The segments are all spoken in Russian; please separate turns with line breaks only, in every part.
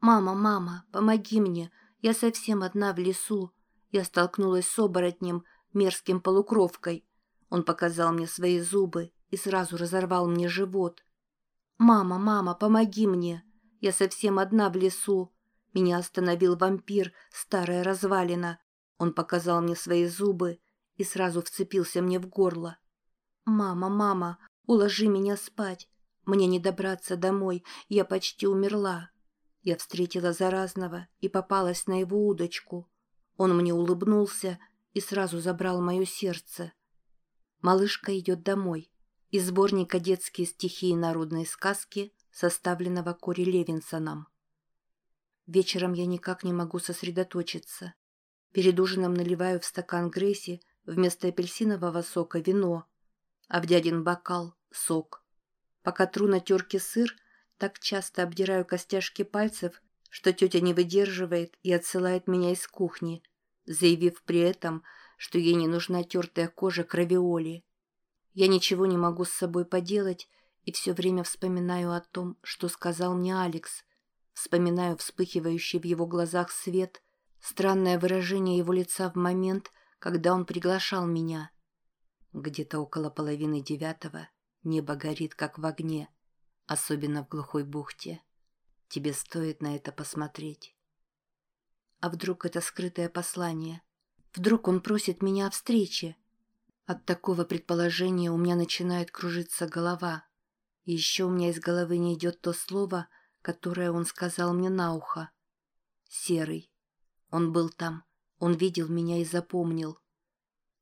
«Мама, мама, помоги мне, я совсем одна в лесу. Я столкнулась с оборотнем, мерзким полукровкой. Он показал мне свои зубы и сразу разорвал мне живот. «Мама, мама, помоги мне! Я совсем одна в лесу. Меня остановил вампир, старая развалина. Он показал мне свои зубы и сразу вцепился мне в горло. «Мама, мама, уложи меня спать. Мне не добраться домой, я почти умерла». Я встретила заразного и попалась на его удочку. Он мне улыбнулся и сразу забрал мое сердце. Малышка идет домой. Из сборника «Детские стихи и народные сказки», составленного Кори Левинсоном. Вечером я никак не могу сосредоточиться. Перед ужином наливаю в стакан Грейси вместо апельсинового сока вино, а в дядин бокал – сок. Пока тру на терке сыр, так часто обдираю костяшки пальцев, что тетя не выдерживает и отсылает меня из кухни, заявив при этом, что ей не нужна тертая кожа кровиоли. Я ничего не могу с собой поделать и все время вспоминаю о том, что сказал мне Алекс – Вспоминаю вспыхивающий в его глазах свет, странное выражение его лица в момент, когда он приглашал меня. Где-то около половины девятого небо горит, как в огне, особенно в глухой бухте. Тебе стоит на это посмотреть. А вдруг это скрытое послание? Вдруг он просит меня о встрече? От такого предположения у меня начинает кружиться голова. И еще у меня из головы не идет то слово — которое он сказал мне на ухо. Серый. Он был там. Он видел меня и запомнил.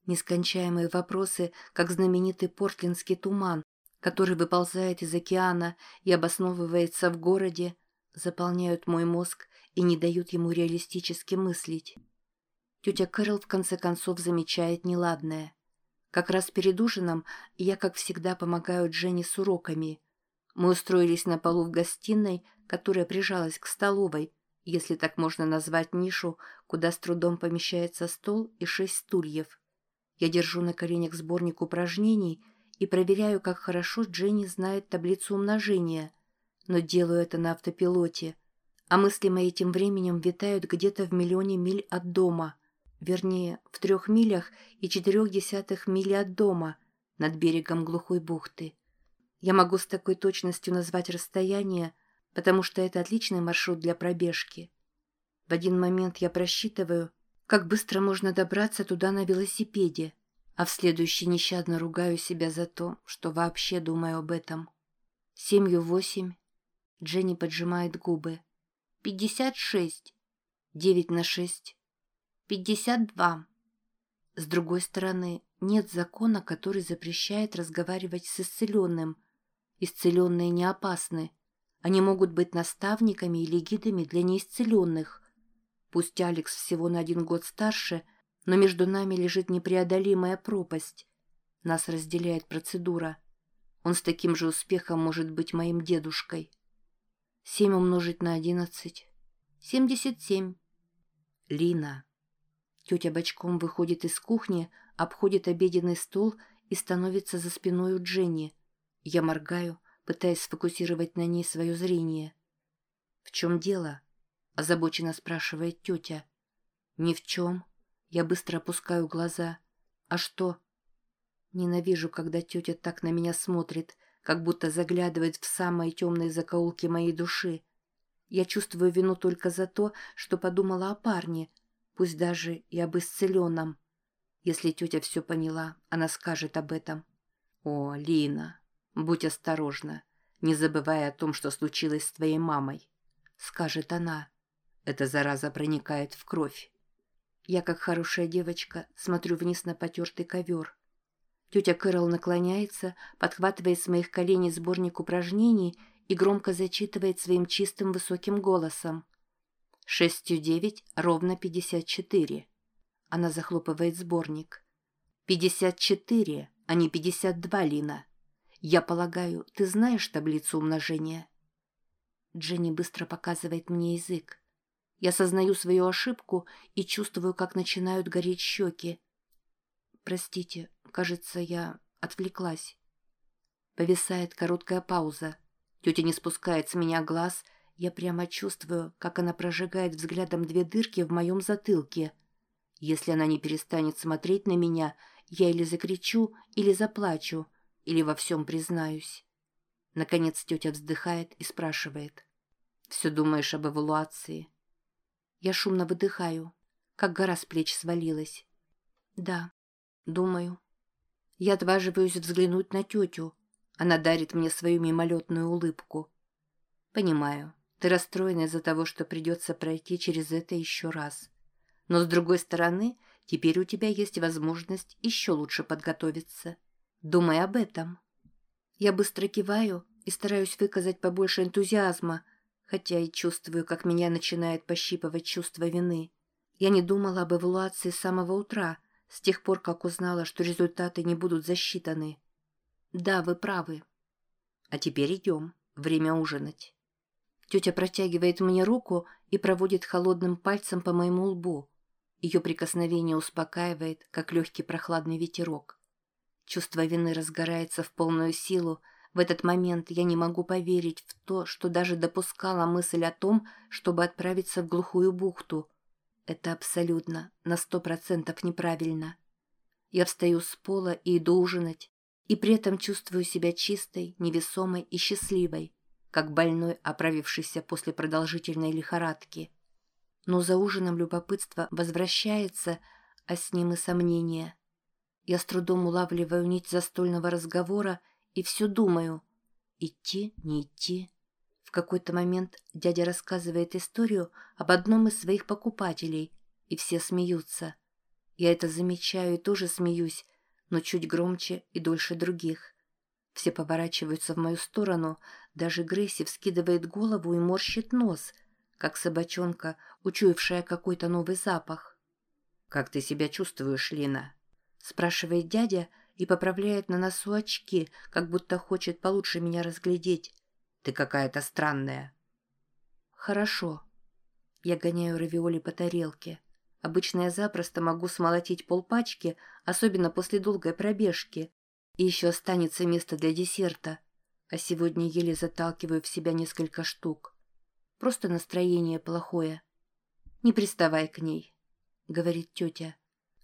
Нескончаемые вопросы, как знаменитый портлинский туман, который выползает из океана и обосновывается в городе, заполняют мой мозг и не дают ему реалистически мыслить. Тетя Кэрол в конце концов замечает неладное. Как раз перед ужином я, как всегда, помогаю Дженни с уроками – мы устроились на полу в гостиной, которая прижалась к столовой, если так можно назвать нишу, куда с трудом помещается стол и шесть стульев. Я держу на коленях сборник упражнений и проверяю, как хорошо Дженни знает таблицу умножения, но делаю это на автопилоте, а мысли мои тем временем витают где-то в миллионе миль от дома, вернее, в трех милях и четырех десятых мили от дома, над берегом глухой бухты. Я могу с такой точностью назвать расстояние, потому что это отличный маршрут для пробежки. В один момент я просчитываю, как быстро можно добраться туда на велосипеде, а в следующий нещадно ругаю себя за то, что вообще думаю об этом. Семью восемь. Дженни поджимает губы. Пятьдесят шесть. Девять на шесть. Пятьдесят два. С другой стороны, нет закона, который запрещает разговаривать с исцеленным – Исцеленные не опасны. Они могут быть наставниками или гидами для неисцеленных. Пусть Алекс всего на один год старше, но между нами лежит непреодолимая пропасть. Нас разделяет процедура. Он с таким же успехом может быть моим дедушкой. Семь умножить на одиннадцать. Семьдесят семь. Лина. Тетя бочком выходит из кухни, обходит обеденный стол и становится за спиной у Дженни. Я моргаю, пытаясь сфокусировать на ней свое зрение. «В чем дело?» – озабоченно спрашивает тетя. «Ни в чем». Я быстро опускаю глаза. «А что?» Ненавижу, когда тетя так на меня смотрит, как будто заглядывает в самые темные закоулки моей души. Я чувствую вину только за то, что подумала о парне, пусть даже и об исцеленном. Если тетя все поняла, она скажет об этом. «О, Лина, «Будь осторожна, не забывая о том, что случилось с твоей мамой», — скажет она. Эта зараза проникает в кровь. Я, как хорошая девочка, смотрю вниз на потертый ковер. Тетя Кэрол наклоняется, подхватывает с моих коленей сборник упражнений и громко зачитывает своим чистым высоким голосом. «Шестью девять ровно пятьдесят четыре». Она захлопывает сборник. «Пятьдесят четыре, а не пятьдесят два, Лина». Я полагаю, ты знаешь таблицу умножения?» Дженни быстро показывает мне язык. Я сознаю свою ошибку и чувствую, как начинают гореть щеки. Простите, кажется, я отвлеклась. Повисает короткая пауза. Тетя не спускает с меня глаз, Я прямо чувствую, как она прожигает взглядом две дырки в моем затылке. Если она не перестанет смотреть на меня, я или закричу, или заплачу, или во всем признаюсь. Наконец тетя вздыхает и спрашивает. «Все думаешь об эвалуации?» Я шумно выдыхаю, как гора с плеч свалилась. «Да, думаю». Я отваживаюсь взглянуть на тетю. Она дарит мне свою мимолетную улыбку. «Понимаю, ты расстроена из-за того, что придется пройти через это еще раз. Но, с другой стороны, теперь у тебя есть возможность еще лучше подготовиться. Думай об этом». Я быстро киваю и стараюсь выказать побольше энтузиазма, хотя и чувствую, как меня начинает пощипывать чувство вины. Я не думала об эвалуации с самого утра, с тех пор, как узнала, что результаты не будут засчитаны. Да, вы правы. А теперь идем. Время ужинать. Тетя протягивает мне руку и проводит холодным пальцем по моему лбу. Ее прикосновение успокаивает, как легкий прохладный ветерок. Чувство вины разгорается в полную силу, в этот момент я не могу поверить в то, что даже допускала мысль о том, чтобы отправиться в глухую бухту. Это абсолютно, на сто процентов неправильно. Я встаю с пола и иду ужинать, и при этом чувствую себя чистой, невесомой и счастливой, как больной, оправившийся после продолжительной лихорадки. Но за ужином любопытство возвращается, а с ним и сомнения. Я с трудом улавливаю нить застольного разговора и все думаю, идти, не идти. В какой-то момент дядя рассказывает историю об одном из своих покупателей, и все смеются. Я это замечаю и тоже смеюсь, но чуть громче и дольше других. Все поворачиваются в мою сторону, даже Грейси вскидывает голову и морщит нос, как собачонка, учуявшая какой-то новый запах. «Как ты себя чувствуешь, Лина?» – спрашивает дядя, и поправляет на носу очки, как будто хочет получше меня разглядеть. Ты какая-то странная. Хорошо. Я гоняю равиоли по тарелке. Обычно я запросто могу смолотить полпачки, особенно после долгой пробежки. И еще останется место для десерта. А сегодня еле заталкиваю в себя несколько штук. Просто настроение плохое. Не приставай к ней, говорит тетя.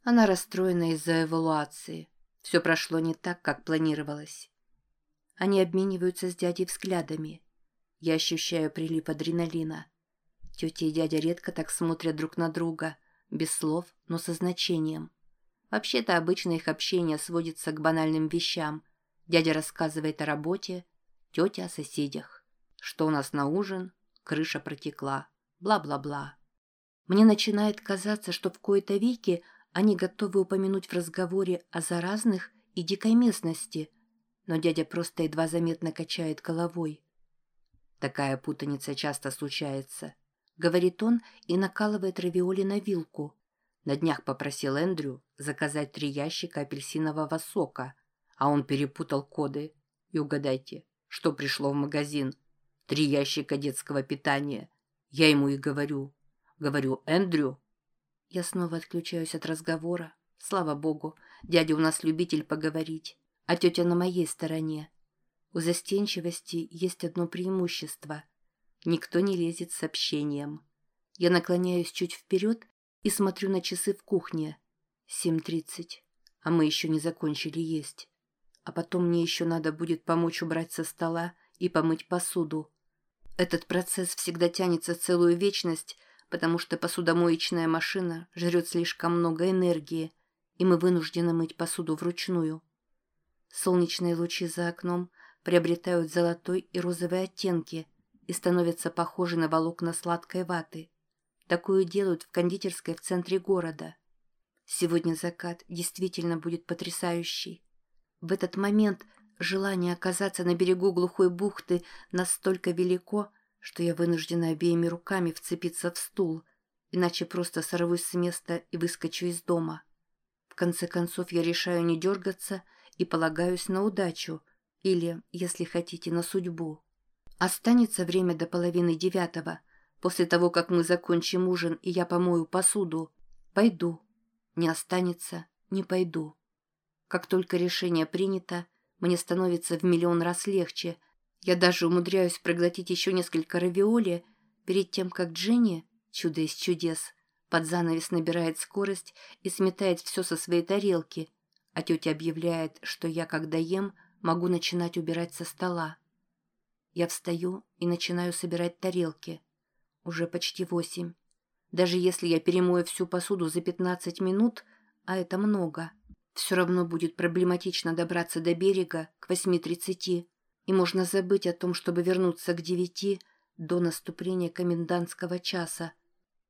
Она расстроена из-за эвалуации. Все прошло не так, как планировалось. Они обмениваются с дядей взглядами. Я ощущаю прилив адреналина. Тетя и дядя редко так смотрят друг на друга, без слов, но со значением. Вообще-то обычно их общение сводится к банальным вещам. Дядя рассказывает о работе, тетя о соседях. Что у нас на ужин? Крыша протекла. Бла-бла-бла. Мне начинает казаться, что в кои-то веки они готовы упомянуть в разговоре о заразных и дикой местности, но дядя просто едва заметно качает головой. «Такая путаница часто случается», — говорит он и накалывает равиоли на вилку. На днях попросил Эндрю заказать три ящика апельсинового сока, а он перепутал коды. И угадайте, что пришло в магазин? Три ящика детского питания. Я ему и говорю. Говорю, Эндрю, я снова отключаюсь от разговора. Слава богу, дядя у нас любитель поговорить, а тетя на моей стороне. У застенчивости есть одно преимущество. Никто не лезет с общением. Я наклоняюсь чуть вперед и смотрю на часы в кухне. Семь тридцать, а мы еще не закончили есть. А потом мне еще надо будет помочь убрать со стола и помыть посуду. Этот процесс всегда тянется целую вечность, потому что посудомоечная машина жрет слишком много энергии, и мы вынуждены мыть посуду вручную. Солнечные лучи за окном приобретают золотой и розовый оттенки и становятся похожи на волокна сладкой ваты. Такую делают в кондитерской в центре города. Сегодня закат действительно будет потрясающий. В этот момент желание оказаться на берегу глухой бухты настолько велико, что я вынуждена обеими руками вцепиться в стул, иначе просто сорвусь с места и выскочу из дома. В конце концов я решаю не дергаться и полагаюсь на удачу или, если хотите, на судьбу. Останется время до половины девятого, после того, как мы закончим ужин и я помою посуду. Пойду. Не останется, не пойду. Как только решение принято, мне становится в миллион раз легче – Я даже умудряюсь проглотить еще несколько равиоли перед тем, как Дженни, чудо из чудес, под занавес набирает скорость и сметает все со своей тарелки, а тетя объявляет, что я, когда ем, могу начинать убирать со стола. Я встаю и начинаю собирать тарелки. Уже почти восемь. Даже если я перемою всю посуду за 15 минут, а это много, все равно будет проблематично добраться до берега к 8.30, и можно забыть о том, чтобы вернуться к 9 до наступления комендантского часа.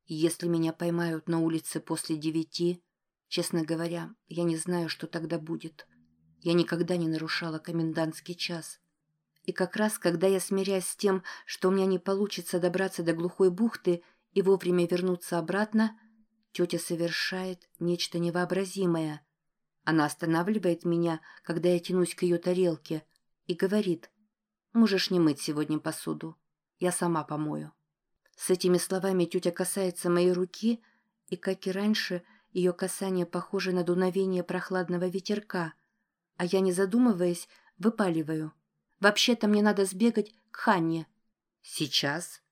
И если меня поймают на улице после 9, честно говоря, я не знаю, что тогда будет. Я никогда не нарушала комендантский час. И как раз, когда я смиряюсь с тем, что у меня не получится добраться до глухой бухты и вовремя вернуться обратно, тетя совершает нечто невообразимое. Она останавливает меня, когда я тянусь к ее тарелке, и говорит, «Можешь не мыть сегодня посуду. Я сама помою». С этими словами тетя касается моей руки, и, как и раньше, ее касание похоже на дуновение прохладного ветерка – а я, не задумываясь, выпаливаю. Вообще-то мне надо сбегать к Ханне. Сейчас?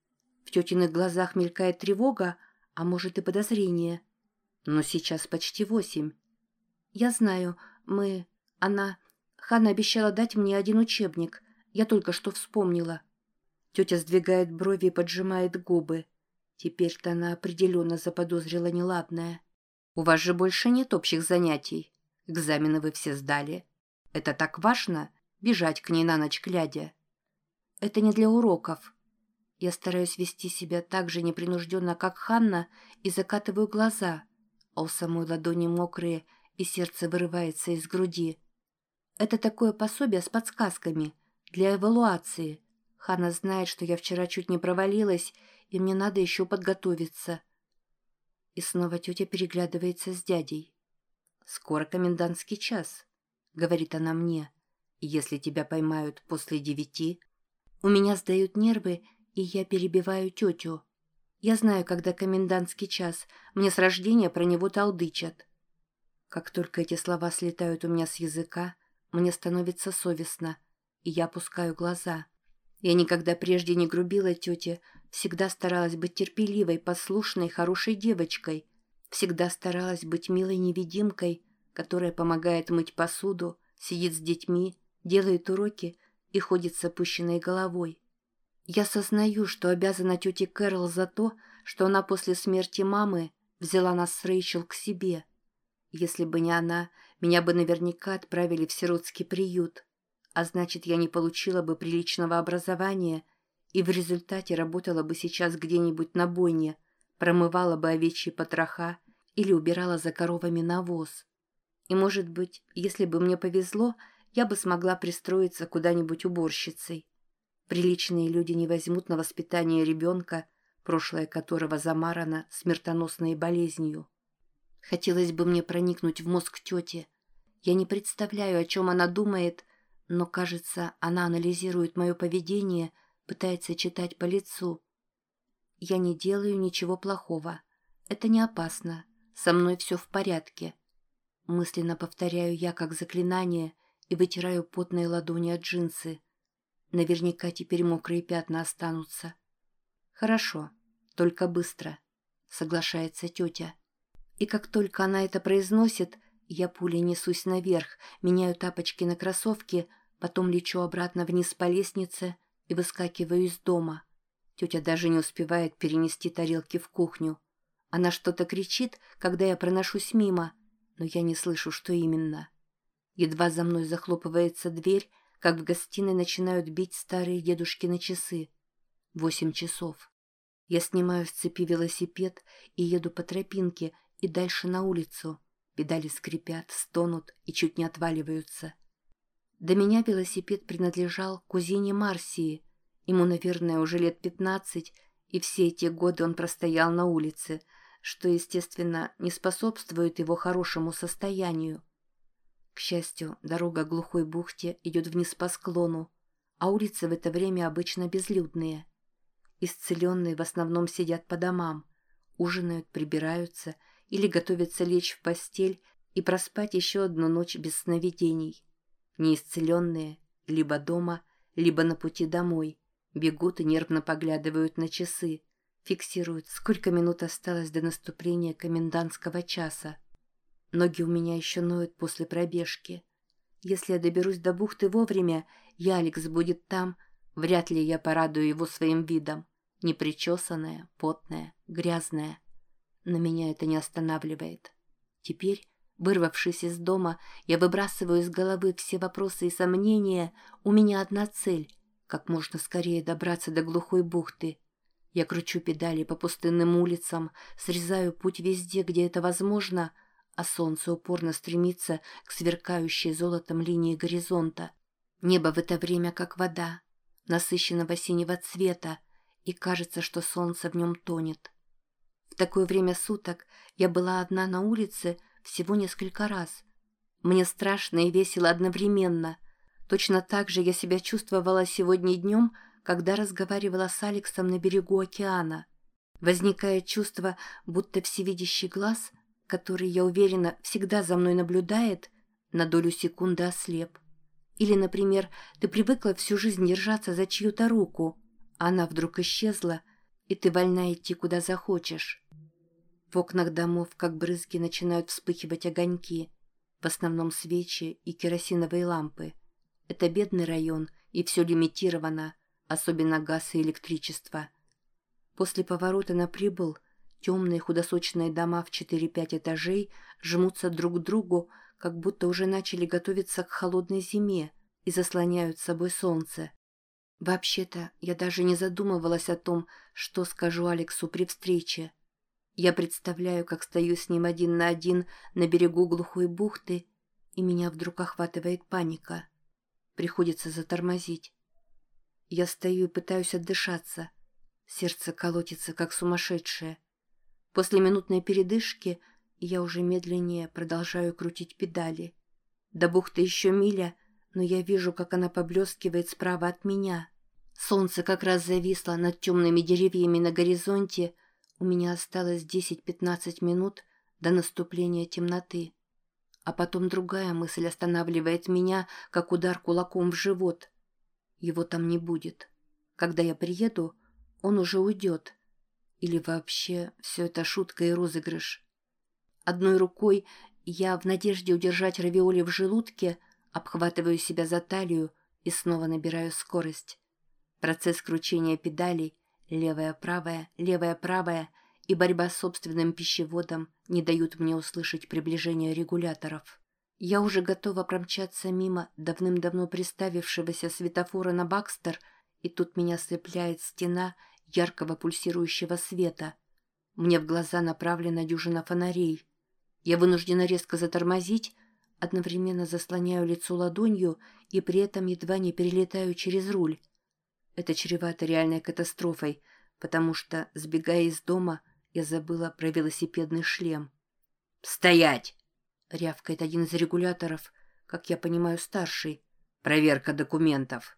В тетиных глазах мелькает тревога, а может и подозрение. Но сейчас почти восемь. Я знаю, мы... Она... Ханна обещала дать мне один учебник. Я только что вспомнила. Тетя сдвигает брови и поджимает губы. Теперь-то она определенно заподозрила неладное. «У вас же больше нет общих занятий. Экзамены вы все сдали. Это так важно — бежать к ней на ночь глядя. Это не для уроков. Я стараюсь вести себя так же непринужденно, как Ханна, и закатываю глаза, а у самой ладони мокрые, и сердце вырывается из груди. Это такое пособие с подсказками для эвалуации. Ханна знает, что я вчера чуть не провалилась, и мне надо еще подготовиться. И снова тетя переглядывается с дядей. Скоро комендантский час. — говорит она мне. «Если тебя поймают после девяти...» У меня сдают нервы, и я перебиваю тетю. Я знаю, когда комендантский час. Мне с рождения про него толдычат. Как только эти слова слетают у меня с языка, мне становится совестно, и я опускаю глаза. Я никогда прежде не грубила тете, всегда старалась быть терпеливой, послушной, хорошей девочкой, всегда старалась быть милой невидимкой, которая помогает мыть посуду, сидит с детьми, делает уроки и ходит с опущенной головой. Я сознаю, что обязана тете Кэрол за то, что она после смерти мамы взяла нас с Рэйчел к себе. Если бы не она, меня бы наверняка отправили в сиротский приют, а значит, я не получила бы приличного образования и в результате работала бы сейчас где-нибудь на бойне, промывала бы овечьи потроха или убирала за коровами навоз. И, может быть, если бы мне повезло, я бы смогла пристроиться куда-нибудь уборщицей. Приличные люди не возьмут на воспитание ребенка, прошлое которого замарано смертоносной болезнью. Хотелось бы мне проникнуть в мозг тети. Я не представляю, о чем она думает, но, кажется, она анализирует мое поведение, пытается читать по лицу. Я не делаю ничего плохого. Это не опасно. Со мной все в порядке. Мысленно повторяю я как заклинание и вытираю потные ладони от джинсы. Наверняка теперь мокрые пятна останутся. Хорошо, только быстро, соглашается тетя. И как только она это произносит, я пулей несусь наверх, меняю тапочки на кроссовки, потом лечу обратно вниз по лестнице и выскакиваю из дома. Тетя даже не успевает перенести тарелки в кухню. Она что-то кричит, когда я проношусь мимо — но я не слышу, что именно. Едва за мной захлопывается дверь, как в гостиной начинают бить старые дедушкины часы. Восемь часов. Я снимаю с цепи велосипед и еду по тропинке и дальше на улицу. Педали скрипят, стонут и чуть не отваливаются. До меня велосипед принадлежал кузине Марсии. Ему, наверное, уже лет пятнадцать, и все эти годы он простоял на улице – что, естественно, не способствует его хорошему состоянию. К счастью, дорога к глухой бухте идет вниз по склону, а улицы в это время обычно безлюдные. Исцеленные в основном сидят по домам, ужинают, прибираются или готовятся лечь в постель и проспать еще одну ночь без сновидений. Неисцеленные либо дома, либо на пути домой. Бегут и нервно поглядывают на часы. Фиксируют, сколько минут осталось до наступления комендантского часа. Ноги у меня еще ноют после пробежки. Если я доберусь до бухты вовремя, и Алекс будет там, вряд ли я порадую его своим видом. Непричесанная, потная, грязная. Но меня это не останавливает. Теперь, вырвавшись из дома, я выбрасываю из головы все вопросы и сомнения. У меня одна цель — как можно скорее добраться до глухой бухты. Я кручу педали по пустынным улицам, срезаю путь везде, где это возможно, а солнце упорно стремится к сверкающей золотом линии горизонта. Небо в это время как вода, насыщенного синего цвета, и кажется, что солнце в нем тонет. В такое время суток я была одна на улице всего несколько раз. Мне страшно и весело одновременно. Точно так же я себя чувствовала сегодня днем, когда разговаривала с Алексом на берегу океана. Возникает чувство, будто всевидящий глаз, который, я уверена, всегда за мной наблюдает, на долю секунды ослеп. Или, например, ты привыкла всю жизнь держаться за чью-то руку, а она вдруг исчезла, и ты вольна идти куда захочешь. В окнах домов, как брызги, начинают вспыхивать огоньки, в основном свечи и керосиновые лампы. Это бедный район, и все лимитировано, особенно газ и электричество. После поворота на прибыл темные худосочные дома в 4-5 этажей жмутся друг к другу, как будто уже начали готовиться к холодной зиме и заслоняют собой солнце. Вообще-то, я даже не задумывалась о том, что скажу Алексу при встрече. Я представляю, как стою с ним один на один на берегу глухой бухты, и меня вдруг охватывает паника. Приходится затормозить. Я стою и пытаюсь отдышаться. Сердце колотится, как сумасшедшее. После минутной передышки я уже медленнее продолжаю крутить педали. До бухты еще миля, но я вижу, как она поблескивает справа от меня. Солнце как раз зависло над темными деревьями на горизонте. У меня осталось 10-15 минут до наступления темноты. А потом другая мысль останавливает меня, как удар кулаком в живот. Его там не будет. Когда я приеду, он уже уйдет. Или вообще все это шутка и розыгрыш. Одной рукой я, в надежде удержать равиоли в желудке, обхватываю себя за талию и снова набираю скорость. Процесс кручения педалей, левая-правая, левая-правая и борьба с собственным пищеводом не дают мне услышать приближение регуляторов. Я уже готова промчаться мимо давным-давно приставившегося светофора на Бакстер, и тут меня слепляет стена яркого пульсирующего света. Мне в глаза направлена дюжина фонарей. Я вынуждена резко затормозить, одновременно заслоняю лицо ладонью и при этом едва не перелетаю через руль. Это чревато реальной катастрофой, потому что, сбегая из дома, я забыла про велосипедный шлем.
«Стоять!»
Рявкает один из регуляторов, как я понимаю, старший.
Проверка документов.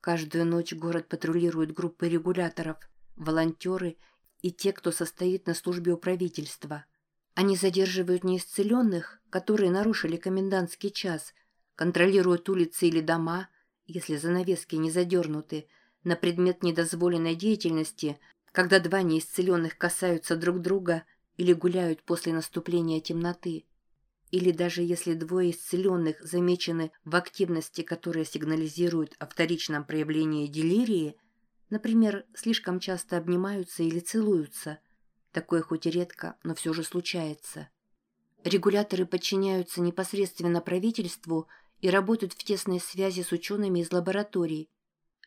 Каждую ночь город патрулирует группы регуляторов, волонтеры и те, кто состоит на службе у правительства. Они задерживают неисцеленных, которые нарушили комендантский час, контролируют улицы или дома, если занавески не задернуты, на предмет недозволенной деятельности, когда два неисцеленных касаются друг друга или гуляют после наступления темноты или даже если двое исцеленных замечены в активности, которая сигнализирует о вторичном проявлении делирии, например, слишком часто обнимаются или целуются. Такое хоть и редко, но все же случается. Регуляторы подчиняются непосредственно правительству и работают в тесной связи с учеными из лабораторий.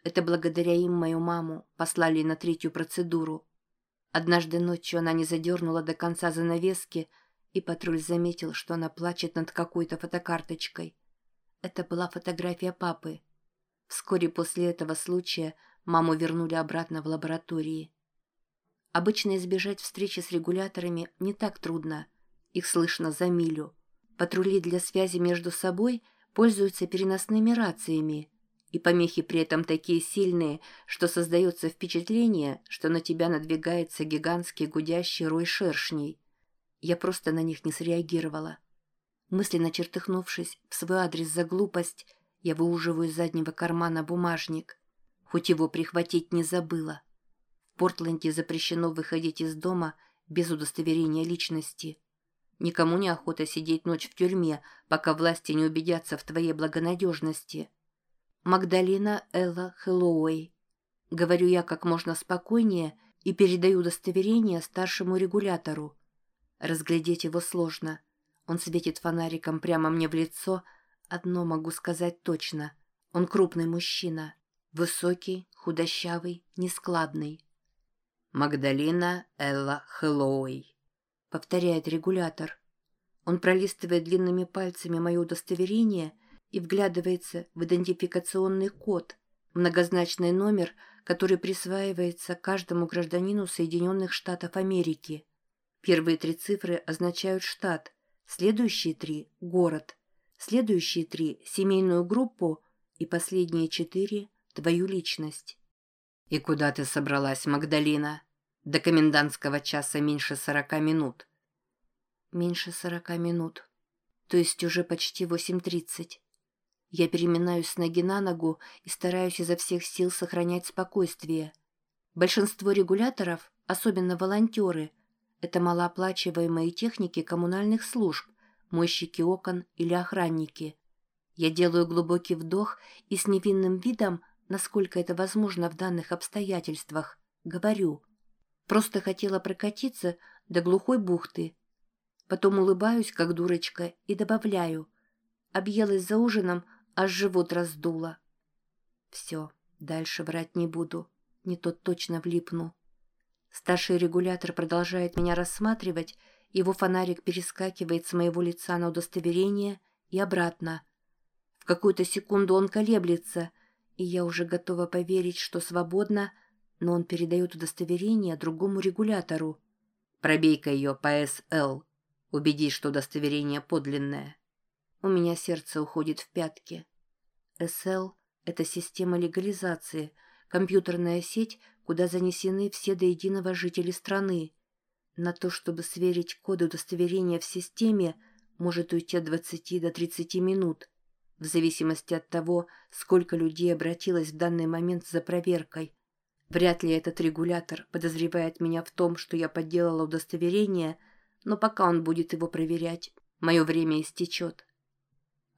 Это благодаря им мою маму послали на третью процедуру. Однажды ночью она не задернула до конца занавески, и патруль заметил, что она плачет над какой-то фотокарточкой. Это была фотография папы. Вскоре после этого случая маму вернули обратно в лаборатории. Обычно избежать встречи с регуляторами не так трудно. Их слышно за милю. Патрули для связи между собой пользуются переносными рациями, и помехи при этом такие сильные, что создается впечатление, что на тебя надвигается гигантский гудящий рой шершней – я просто на них не среагировала. Мысленно чертыхнувшись в свой адрес за глупость, Я выуживаю из заднего кармана бумажник. Хоть его прихватить не забыла. В Портленде запрещено выходить из дома без удостоверения личности. Никому не охота сидеть ночь в тюрьме, пока власти не убедятся в твоей благонадежности. Магдалина Элла Хэллоуэй. Говорю я как можно спокойнее и передаю удостоверение старшему регулятору. Разглядеть его сложно. Он светит фонариком прямо мне в лицо. Одно могу сказать точно. Он крупный мужчина. Высокий, худощавый, нескладный.
Магдалина Элла Хэллоуэй.
— повторяет регулятор. Он пролистывает длинными пальцами мое удостоверение и вглядывается в идентификационный код, многозначный номер, который присваивается каждому гражданину Соединенных Штатов Америки. Первые три цифры означают штат, следующие три – город, следующие три – семейную группу и последние четыре – твою личность.
«И куда ты собралась, Магдалина?» До комендантского часа меньше сорока минут.
Меньше сорока минут. То есть уже почти восемь тридцать. Я переминаюсь с ноги на ногу и стараюсь изо всех сил сохранять спокойствие. Большинство регуляторов, особенно волонтеры, это малооплачиваемые техники коммунальных служб, мойщики окон или охранники. Я делаю глубокий вдох и с невинным видом, насколько это возможно в данных обстоятельствах, говорю – Просто хотела прокатиться до глухой бухты. Потом улыбаюсь, как дурочка, и добавляю. Объелась за ужином, аж живот раздуло. Все, дальше врать не буду. Не то точно влипну. Старший регулятор продолжает меня рассматривать, его фонарик перескакивает с моего лица на удостоверение и обратно. В какую-то секунду он колеблется, и я уже готова поверить, что свободно — но он передает удостоверение другому регулятору.
Пробей-ка ее по СЛ. Убедись, что удостоверение подлинное.
У меня сердце уходит в пятки. СЛ – это система легализации, компьютерная сеть, куда занесены все до единого жители страны. На то, чтобы сверить коды удостоверения в системе, может уйти от 20 до 30 минут, в зависимости от того, сколько людей обратилось в данный момент за проверкой. Вряд ли этот регулятор подозревает меня в том, что я подделала удостоверение, но пока он будет его проверять, мое время истечет.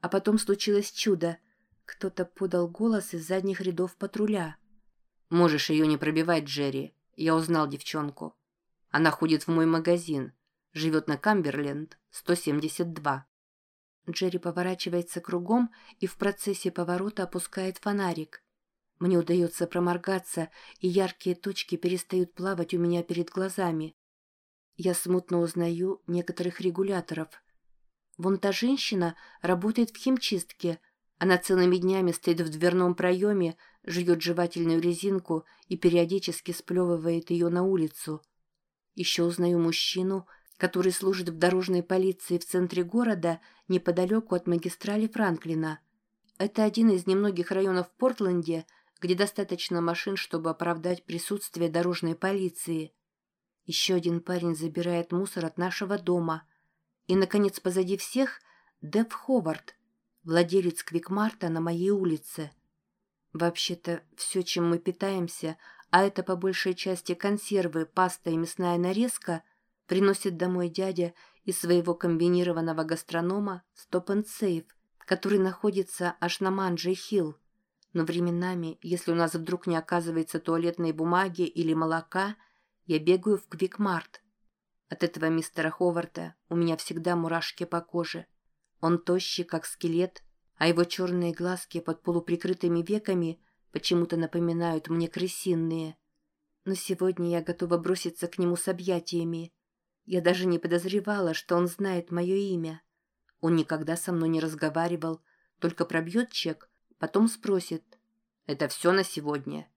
А потом случилось чудо. Кто-то подал голос из задних рядов патруля.
«Можешь ее не пробивать, Джерри. Я узнал девчонку. Она ходит в мой магазин. Живет на Камберленд, 172».
Джерри поворачивается кругом и в процессе поворота опускает фонарик. Мне удается проморгаться, и яркие точки перестают плавать у меня перед глазами. Я смутно узнаю некоторых регуляторов. Вон та женщина работает в химчистке. Она целыми днями стоит в дверном проеме, жует жевательную резинку и периодически сплевывает ее на улицу. Еще узнаю мужчину, который служит в дорожной полиции в центре города неподалеку от магистрали Франклина. Это один из немногих районов в Портленде – где достаточно машин, чтобы оправдать присутствие дорожной полиции. Еще один парень забирает мусор от нашего дома. И, наконец, позади всех Дэв Ховард, владелец Квикмарта на моей улице. Вообще-то, все, чем мы питаемся, а это по большей части консервы, паста и мясная нарезка, приносит домой дядя из своего комбинированного гастронома Stop and Save, который находится аж на Манджей-Хилл. Но временами, если у нас вдруг не оказывается туалетной бумаги или молока, я бегаю в Квикмарт. От этого мистера Ховарда у меня всегда мурашки по коже. Он тощий, как скелет, а его черные глазки под полуприкрытыми веками почему-то напоминают мне крысиные. Но сегодня я готова броситься к нему с объятиями. Я даже не подозревала, что он знает мое имя. Он никогда со мной не разговаривал, только пробьет чек, Потом спросит «Это все на сегодня?»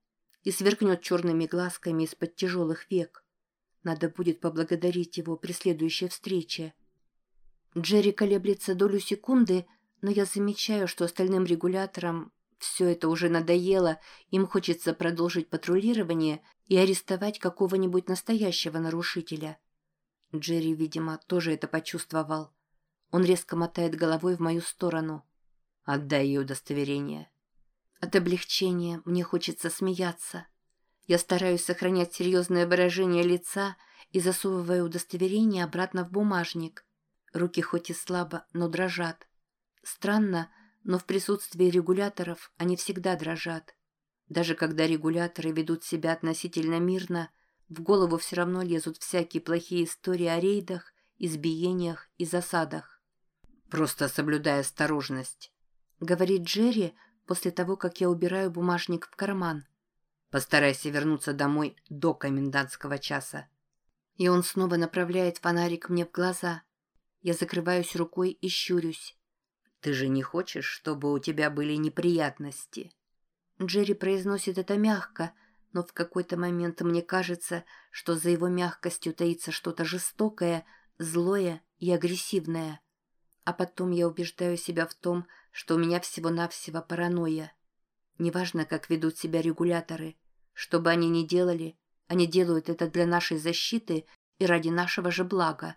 и сверкнет черными глазками из-под тяжелых век. Надо будет поблагодарить его при следующей встрече. Джерри колеблется долю секунды, но я замечаю, что остальным регуляторам все это уже надоело, им хочется продолжить патрулирование и арестовать какого-нибудь настоящего нарушителя. Джерри, видимо, тоже это почувствовал. Он резко мотает головой в мою сторону.
Отдай ей удостоверение.
От облегчения мне хочется смеяться. Я стараюсь сохранять серьезное выражение лица и засовываю удостоверение обратно в бумажник. Руки хоть и слабо, но дрожат. Странно, но в присутствии регуляторов они всегда дрожат. Даже когда регуляторы ведут себя относительно мирно, в голову все равно лезут всякие плохие истории о рейдах, избиениях и засадах.
«Просто соблюдай осторожность», —
говорит Джерри после того, как я убираю бумажник в карман.
«Постарайся вернуться домой до комендантского часа».
И он снова направляет фонарик мне в глаза. Я закрываюсь рукой и щурюсь.
«Ты же не хочешь, чтобы у тебя были неприятности?»
Джерри произносит это мягко, но в какой-то момент мне кажется, что за его мягкостью таится что-то жестокое, злое и агрессивное. А потом я убеждаю себя в том, что у меня всего-навсего паранойя. Неважно, как ведут себя регуляторы. Что бы они ни делали, они делают это для нашей защиты и ради нашего же блага.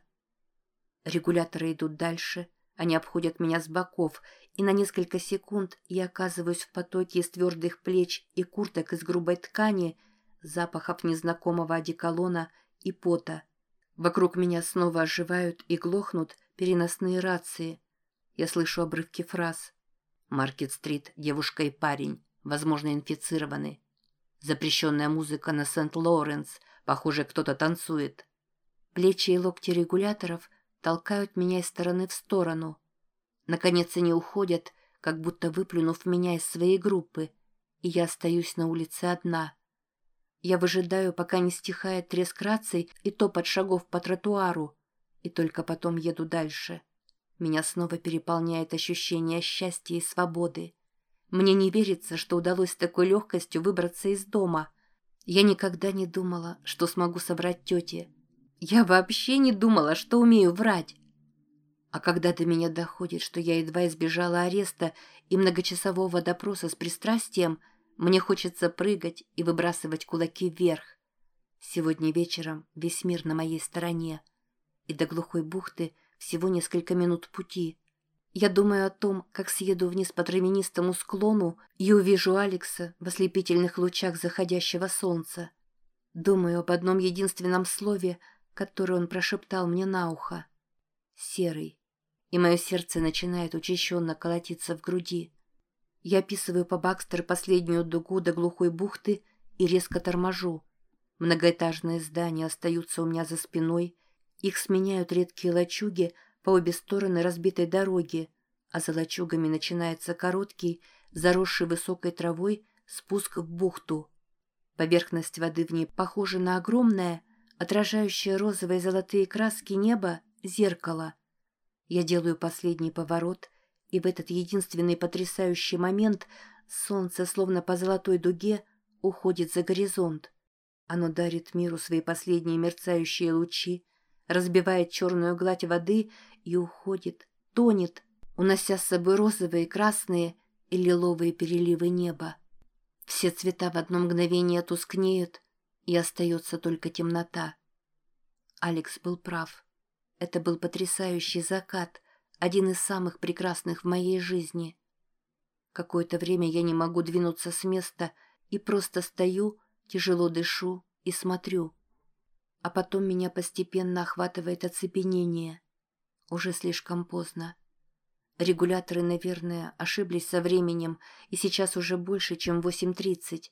Регуляторы идут дальше, они обходят меня с боков, и на несколько секунд я оказываюсь в потоке из твердых плеч и курток из грубой ткани, запахов незнакомого одеколона и пота. Вокруг меня снова оживают и глохнут переносные рации. Я слышу обрывки фраз. «Маркет-стрит, девушка и парень, возможно, инфицированы. Запрещенная музыка на Сент-Лоуренс, похоже, кто-то танцует». Плечи и локти регуляторов толкают меня из стороны в сторону. Наконец они уходят, как будто выплюнув меня из своей группы, и я остаюсь на улице одна. Я выжидаю, пока не стихает треск раций и топот шагов по тротуару, и только потом еду дальше. Меня снова переполняет ощущение счастья и свободы. Мне не верится, что удалось с такой легкостью выбраться из дома. Я никогда не думала, что смогу собрать тете. Я вообще не думала, что умею врать. А когда до меня доходит, что я едва избежала ареста и многочасового допроса с пристрастием, мне хочется прыгать и выбрасывать кулаки вверх. Сегодня вечером весь мир на моей стороне, и до глухой бухты всего несколько минут пути. Я думаю о том, как съеду вниз по травянистому склону и увижу Алекса в ослепительных лучах заходящего солнца. Думаю об одном единственном слове, которое он прошептал мне на ухо. «Серый» и мое сердце начинает учащенно колотиться в груди. Я описываю по Бакстер последнюю дугу до глухой бухты и резко торможу. Многоэтажные здания остаются у меня за спиной, их сменяют редкие лачуги по обе стороны разбитой дороги, а за лачугами начинается короткий, заросший высокой травой, спуск в бухту. Поверхность воды в ней похожа на огромное, отражающее розовые и золотые краски небо, зеркало — я делаю последний поворот, и в этот единственный потрясающий момент солнце, словно по золотой дуге, уходит за горизонт. Оно дарит миру свои последние мерцающие лучи, разбивает черную гладь воды и уходит, тонет, унося с собой розовые, красные и лиловые переливы неба. Все цвета в одно мгновение тускнеют, и остается только темнота. Алекс был прав. Это был потрясающий закат, один из самых прекрасных в моей жизни. Какое-то время я не могу двинуться с места и просто стою, тяжело дышу и смотрю. А потом меня постепенно охватывает оцепенение. Уже слишком поздно. Регуляторы, наверное, ошиблись со временем, и сейчас уже больше, чем 8.30.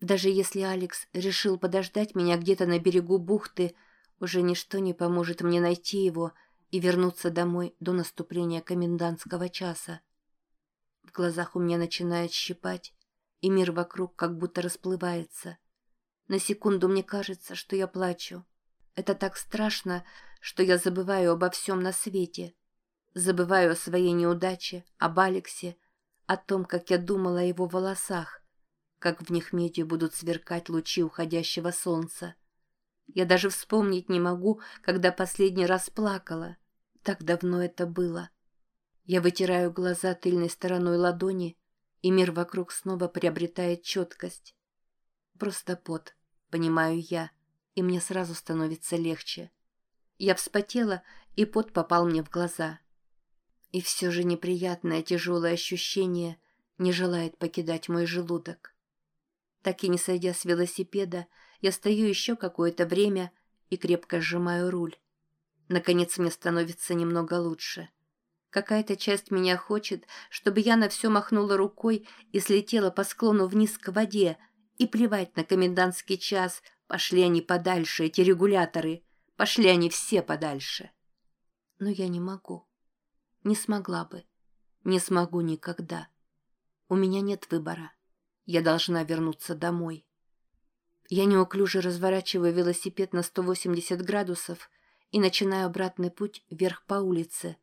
Даже если Алекс решил подождать меня где-то на берегу бухты, уже ничто не поможет мне найти его и вернуться домой до наступления комендантского часа. В глазах у меня начинает щипать, и мир вокруг как будто расплывается. На секунду мне кажется, что я плачу. Это так страшно, что я забываю обо всем на свете. Забываю о своей неудаче, об Алексе, о том, как я думала о его волосах, как в них медью будут сверкать лучи уходящего солнца. Я даже вспомнить не могу, когда последний раз плакала. Так давно это было. Я вытираю глаза тыльной стороной ладони, и мир вокруг снова приобретает четкость. Просто пот, понимаю я, и мне сразу становится легче. Я вспотела, и пот попал мне в глаза. И все же неприятное тяжелое ощущение не желает покидать мой желудок. Так и не сойдя с велосипеда, я стою еще какое-то время и крепко сжимаю руль. Наконец мне становится немного лучше. Какая-то часть меня хочет, чтобы я на все махнула рукой и слетела по склону вниз к воде, и плевать на комендантский час, пошли они подальше, эти регуляторы, пошли они все подальше. Но я не могу. Не смогла бы. Не смогу никогда. У меня нет выбора. Я должна вернуться домой. Я неуклюже разворачиваю велосипед на 180 градусов и начинаю обратный путь вверх по улице.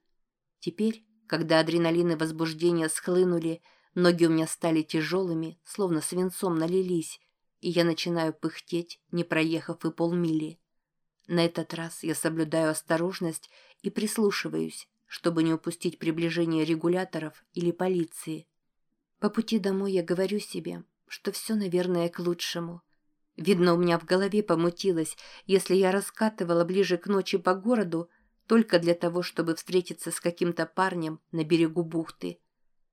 Теперь, когда адреналин и возбуждение схлынули, ноги у меня стали тяжелыми, словно свинцом налились, и я начинаю пыхтеть, не проехав и полмили. На этот раз я соблюдаю осторожность и прислушиваюсь, чтобы не упустить приближение регуляторов или полиции. По пути домой я говорю себе, что все, наверное, к лучшему. Видно, у меня в голове помутилось, если я раскатывала ближе к ночи по городу, только для того, чтобы встретиться с каким-то парнем на берегу бухты.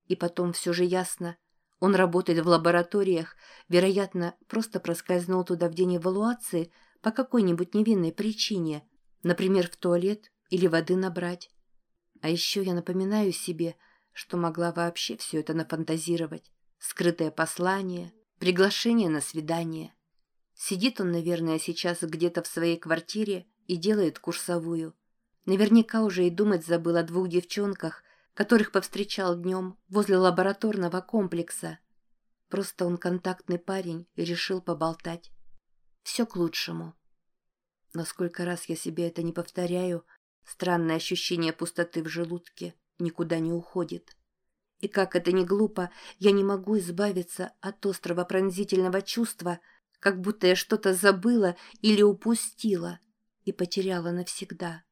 И потом все же ясно, он работает в лабораториях, вероятно, просто проскользнул туда в день эвалуации по какой-нибудь невинной причине, например, в туалет или воды набрать. А еще я напоминаю себе, что могла вообще все это нафантазировать. Скрытое послание, приглашение на свидание. Сидит он, наверное, сейчас где-то в своей квартире и делает курсовую. Наверняка уже и думать забыл о двух девчонках, которых повстречал днем возле лабораторного комплекса. Просто он контактный парень и решил поболтать. Все к лучшему. Но сколько раз я себе это не повторяю – Странное ощущение пустоты в желудке никуда не уходит. И как это ни глупо, я не могу избавиться от острого пронзительного чувства, как будто я что-то забыла или упустила и потеряла навсегда.